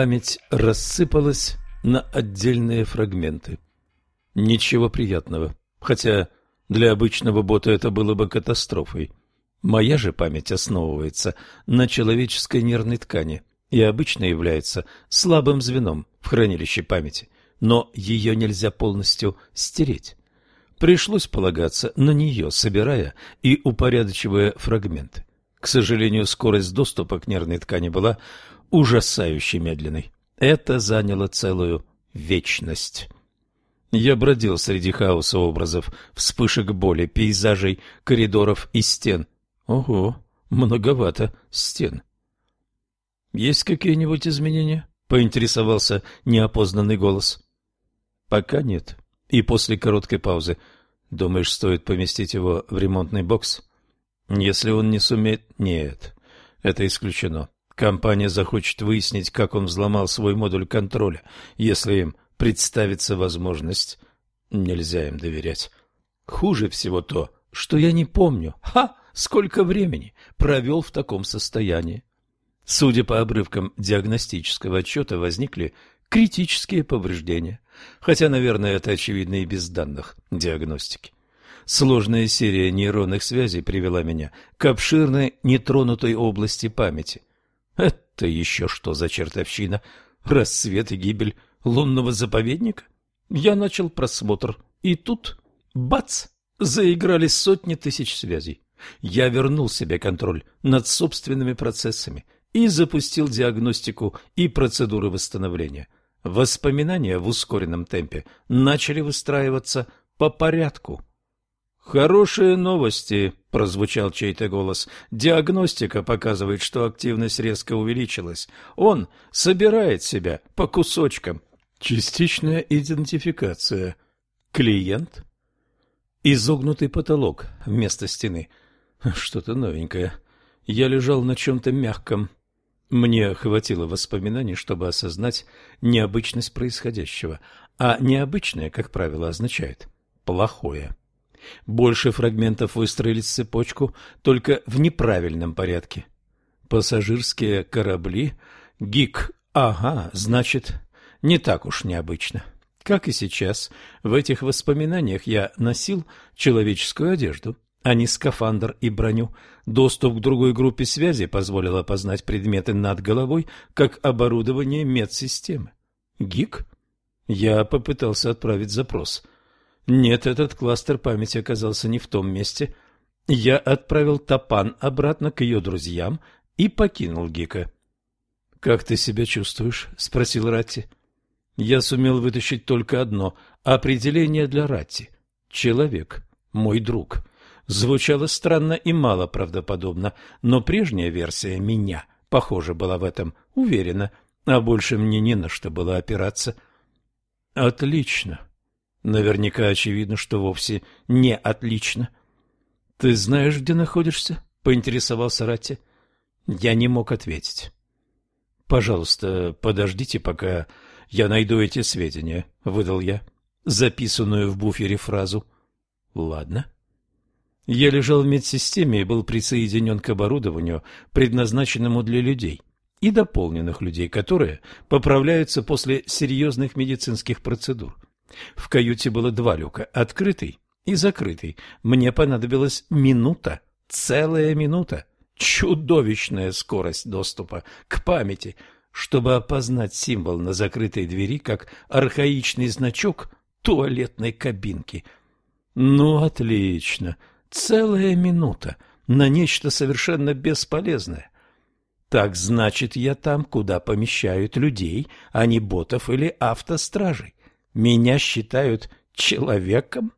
память рассыпалась на отдельные фрагменты. Ничего приятного, хотя для обычного бота это было бы катастрофой. Моя же память основывается на человеческой нервной ткани и обычно является слабым звеном в хранилище памяти, но ее нельзя полностью стереть. Пришлось полагаться на нее, собирая и упорядочивая фрагменты. К сожалению, скорость доступа к нервной ткани была ужасающе медленной. Это заняло целую вечность. Я бродил среди хаоса образов, вспышек боли, пейзажей, коридоров и стен. Ого, многовато стен. «Есть какие-нибудь изменения?» — поинтересовался неопознанный голос. «Пока нет». И после короткой паузы. «Думаешь, стоит поместить его в ремонтный бокс?» «Если он не сумеет...» «Нет, это исключено. Компания захочет выяснить, как он взломал свой модуль контроля. Если им представится возможность, нельзя им доверять. Хуже всего то, что я не помню, ха, сколько времени провел в таком состоянии. Судя по обрывкам диагностического отчета, возникли критические повреждения, хотя, наверное, это очевидно и без данных диагностики. Сложная серия нейронных связей привела меня к обширной нетронутой области памяти. Это еще что за чертовщина? Рассвет и гибель лунного заповедника? Я начал просмотр, и тут, бац, заиграли сотни тысяч связей. Я вернул себе контроль над собственными процессами и запустил диагностику и процедуры восстановления – Воспоминания в ускоренном темпе начали выстраиваться по порядку. «Хорошие новости», — прозвучал чей-то голос. «Диагностика показывает, что активность резко увеличилась. Он собирает себя по кусочкам». Частичная идентификация. Клиент? Изогнутый потолок вместо стены. Что-то новенькое. Я лежал на чем-то мягком. Мне хватило воспоминаний, чтобы осознать необычность происходящего, а необычное, как правило, означает плохое. Больше фрагментов выстроились в цепочку, только в неправильном порядке. Пассажирские корабли, ГИК, ага, значит, не так уж необычно. Как и сейчас, в этих воспоминаниях я носил человеческую одежду – а не скафандр и броню. Доступ к другой группе связи позволил опознать предметы над головой, как оборудование медсистемы. ГИК? Я попытался отправить запрос. Нет, этот кластер памяти оказался не в том месте. Я отправил Топан обратно к ее друзьям и покинул ГИКа. «Как ты себя чувствуешь?» — спросил Ратти. Я сумел вытащить только одно определение для Ратти. Человек, мой друг звучало странно и мало правдоподобно, но прежняя версия меня, похоже, была в этом уверена, а больше мне не на что было опираться. Отлично. Наверняка очевидно, что вовсе не отлично. Ты знаешь, где находишься? поинтересовался Ратти. Я не мог ответить. Пожалуйста, подождите, пока я найду эти сведения, выдал я, записанную в буфере фразу. Ладно. Я лежал в медсистеме и был присоединен к оборудованию, предназначенному для людей и дополненных людей, которые поправляются после серьезных медицинских процедур. В каюте было два люка – открытый и закрытый. Мне понадобилась минута, целая минута, чудовищная скорость доступа к памяти, чтобы опознать символ на закрытой двери как архаичный значок туалетной кабинки. Ну, отлично. Целая минута на нечто совершенно бесполезное. Так значит, я там, куда помещают людей, а не ботов или автостражей. Меня считают человеком?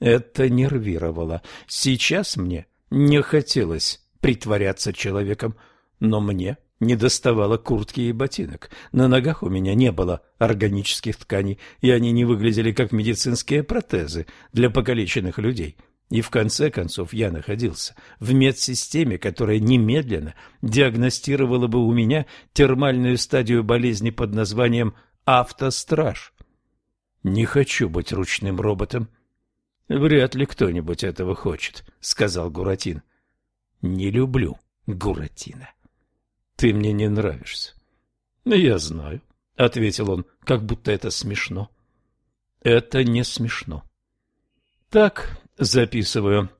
Это нервировало. Сейчас мне не хотелось притворяться человеком, но мне не доставало куртки и ботинок. На ногах у меня не было органических тканей, и они не выглядели как медицинские протезы для покалеченных людей. И в конце концов я находился в медсистеме, которая немедленно диагностировала бы у меня термальную стадию болезни под названием автостраж. Не хочу быть ручным роботом. Вряд ли кто-нибудь этого хочет, сказал Гуратин. Не люблю Гуратина. Ты мне не нравишься. Я знаю, ответил он, как будто это смешно. Это не смешно. Так, записываю.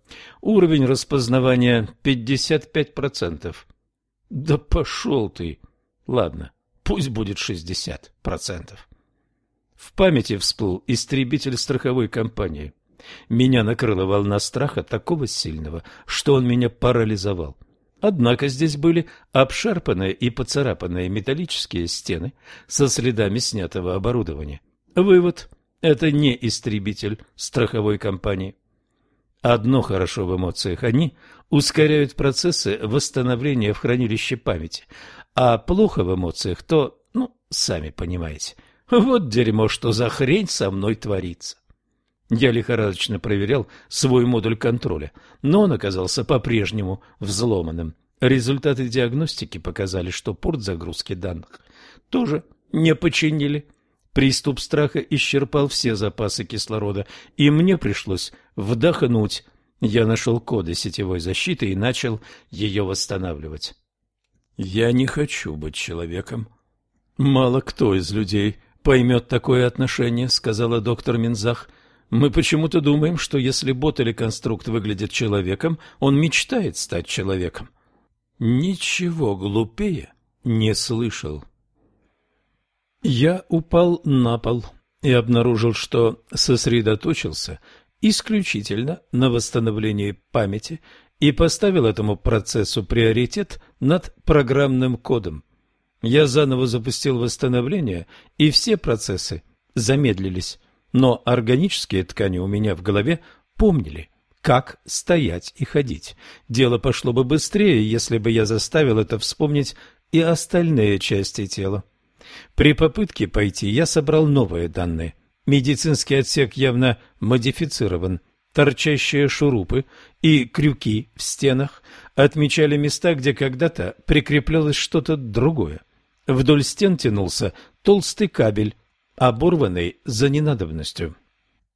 Уровень распознавания 55%. Да пошел ты. Ладно, пусть будет 60%. В памяти всплыл истребитель страховой компании. Меня накрыла волна страха такого сильного, что он меня парализовал. Однако здесь были обшарпанные и поцарапанные металлические стены со следами снятого оборудования. Вывод – это не истребитель страховой компании. Одно хорошо в эмоциях – они ускоряют процессы восстановления в хранилище памяти, а плохо в эмоциях – то, ну, сами понимаете. Вот дерьмо, что за хрень со мной творится. Я лихорадочно проверял свой модуль контроля, но он оказался по-прежнему взломанным. Результаты диагностики показали, что порт загрузки данных тоже не починили. Приступ страха исчерпал все запасы кислорода, и мне пришлось вдохнуть. Я нашел коды сетевой защиты и начал ее восстанавливать. Я не хочу быть человеком. Мало кто из людей поймет такое отношение, сказала доктор Минзах. Мы почему-то думаем, что если бот или конструкт выглядит человеком, он мечтает стать человеком. Ничего глупее не слышал. Я упал на пол и обнаружил, что сосредоточился исключительно на восстановлении памяти и поставил этому процессу приоритет над программным кодом. Я заново запустил восстановление, и все процессы замедлились но органические ткани у меня в голове помнили, как стоять и ходить. Дело пошло бы быстрее, если бы я заставил это вспомнить и остальные части тела. При попытке пойти я собрал новые данные. Медицинский отсек явно модифицирован. Торчащие шурупы и крюки в стенах отмечали места, где когда-то прикреплялось что-то другое. Вдоль стен тянулся толстый кабель оборванный за ненадобностью.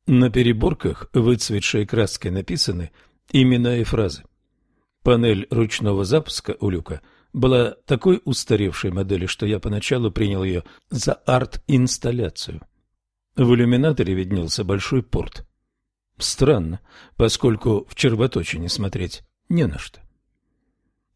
На переборках, выцветшей краской, написаны имена и фразы. Панель ручного запуска у люка была такой устаревшей модели, что я поначалу принял ее за арт-инсталляцию. В иллюминаторе виднелся большой порт. Странно, поскольку в червоточине смотреть не на что.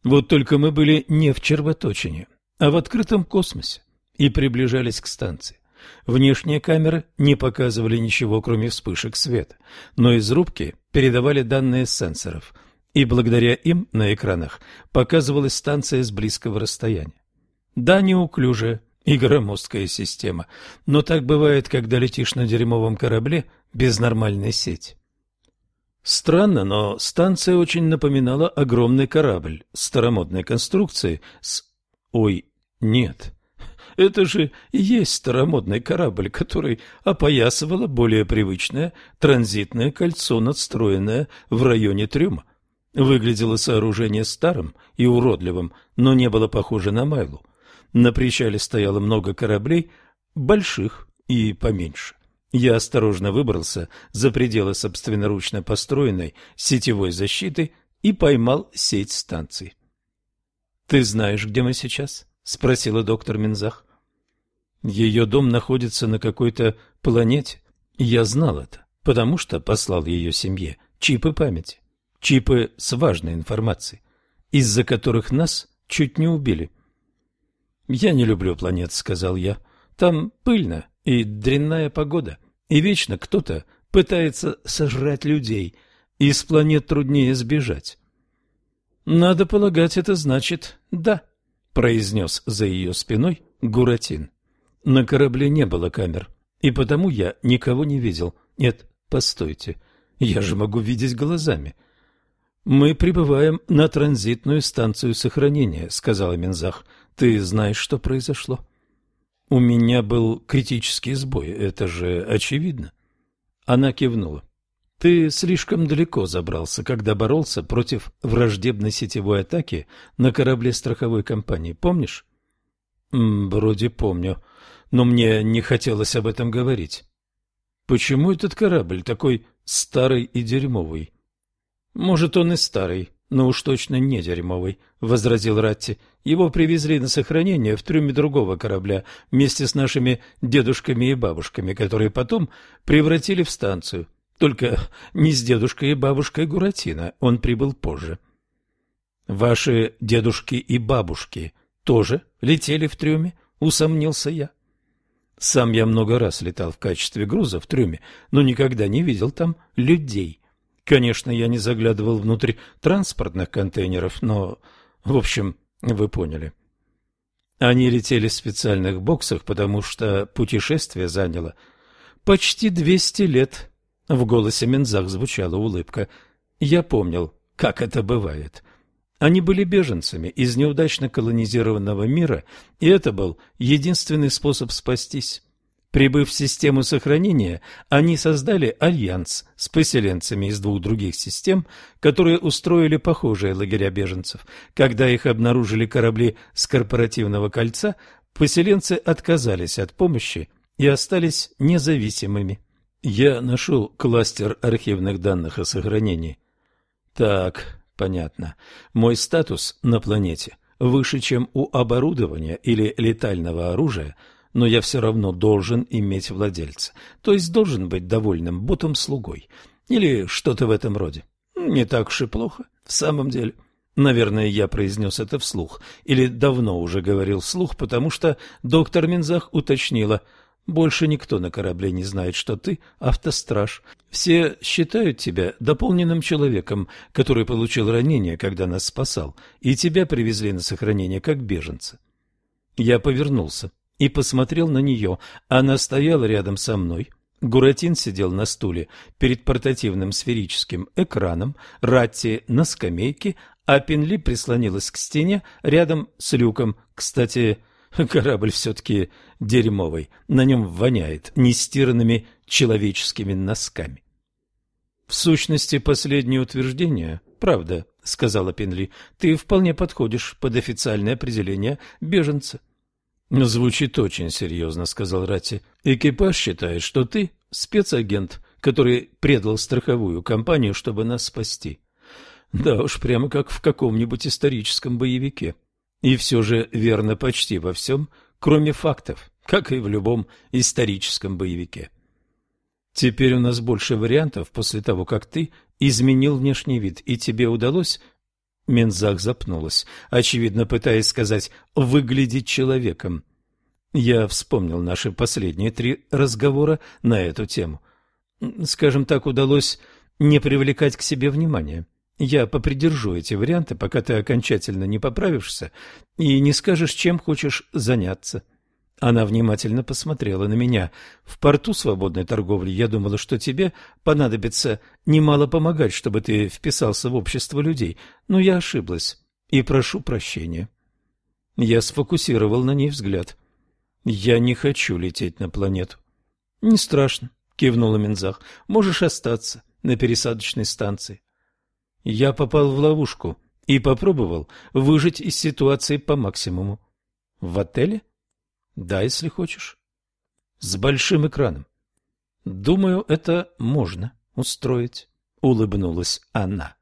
Вот только мы были не в червоточине, а в открытом космосе и приближались к станции. Внешние камеры не показывали ничего, кроме вспышек света, но из рубки передавали данные сенсоров, и благодаря им на экранах показывалась станция с близкого расстояния. Да, неуклюжая и громоздкая система, но так бывает, когда летишь на дерьмовом корабле без нормальной сети. Странно, но станция очень напоминала огромный корабль старомодной конструкции с... Ой, нет, это же и есть старомодный корабль, который опоясывало более привычное транзитное кольцо, надстроенное в районе трюма. Выглядело сооружение старым и уродливым, но не было похоже на Майлу. На причале стояло много кораблей, больших и поменьше. Я осторожно выбрался за пределы собственноручно построенной сетевой защиты и поймал сеть станций. — Ты знаешь, где мы сейчас? — спросила доктор Минзах. Ее дом находится на какой-то планете. Я знал это, потому что послал ее семье чипы памяти, чипы с важной информацией, из-за которых нас чуть не убили. «Я не люблю планет», — сказал я. «Там пыльно и дрянная погода, и вечно кто-то пытается сожрать людей, и с планет труднее сбежать». «Надо полагать, это значит «да», — произнес за ее спиной Гуратин. На корабле не было камер, и потому я никого не видел. Нет, постойте, я же могу видеть глазами. Мы прибываем на транзитную станцию сохранения, сказала Минзах. Ты знаешь, что произошло? У меня был критический сбой, это же очевидно. Она кивнула. Ты слишком далеко забрался, когда боролся против враждебной сетевой атаки на корабле страховой компании, помнишь? Вроде помню но мне не хотелось об этом говорить. Почему этот корабль такой старый и дерьмовый? Может, он и старый, Ну уж точно не дерьмовый, — возразил Ратти. Его привезли на сохранение в трюме другого корабля вместе с нашими дедушками и бабушками, которые потом превратили в станцию. Только не с дедушкой и бабушкой Гуратино, он прибыл позже. Ваши дедушки и бабушки тоже летели в трюме, усомнился я. Сам я много раз летал в качестве груза в трюме, но никогда не видел там людей. Конечно, я не заглядывал внутрь транспортных контейнеров, но, в общем, вы поняли. Они летели в специальных боксах, потому что путешествие заняло почти двести лет. В голосе Мензах звучала улыбка. Я помнил, как это бывает. Они были беженцами из неудачно колонизированного мира, и это был единственный способ спастись. Прибыв в систему сохранения, они создали альянс с поселенцами из двух других систем, которые устроили похожие лагеря беженцев. Когда их обнаружили корабли с корпоративного кольца, поселенцы отказались от помощи и остались независимыми. Я нашел кластер архивных данных о сохранении. Так, Понятно. Мой статус на планете выше, чем у оборудования или летального оружия, но я все равно должен иметь владельца, то есть должен быть довольным ботом-слугой или что-то в этом роде. Не так уж и плохо, в самом деле. Наверное, я произнес это вслух, или давно уже говорил вслух, потому что доктор Минзах уточнила – больше никто на корабле не знает, что ты автостраж. Все считают тебя дополненным человеком, который получил ранение, когда нас спасал, и тебя привезли на сохранение как беженца. Я повернулся и посмотрел на нее. Она стояла рядом со мной. Гуратин сидел на стуле перед портативным сферическим экраном, Ратти на скамейке, а Пенли прислонилась к стене рядом с люком. Кстати, Корабль все-таки дерьмовый, на нем воняет нестиранными человеческими носками. В сущности, последнее утверждение – правда, – сказала Пенли. Ты вполне подходишь под официальное определение беженца. Звучит очень серьезно, – сказал Ратти. Экипаж считает, что ты спецагент, который предал страховую компанию, чтобы нас спасти. Да уж, прямо как в каком-нибудь историческом боевике. И все же верно почти во всем, кроме фактов, как и в любом историческом боевике. Теперь у нас больше вариантов после того, как ты изменил внешний вид, и тебе удалось... Мензах запнулась, очевидно пытаясь сказать «выглядеть человеком». Я вспомнил наши последние три разговора на эту тему. Скажем так, удалось не привлекать к себе внимания. Я попридержу эти варианты, пока ты окончательно не поправишься и не скажешь, чем хочешь заняться. Она внимательно посмотрела на меня. В порту свободной торговли я думала, что тебе понадобится немало помогать, чтобы ты вписался в общество людей, но я ошиблась и прошу прощения. Я сфокусировал на ней взгляд. Я не хочу лететь на планету. Не страшно, кивнула Минзах. Можешь остаться на пересадочной станции. Я попал в ловушку и попробовал выжить из ситуации по максимуму. В отеле? Да, если хочешь. С большим экраном. Думаю, это можно устроить, улыбнулась она.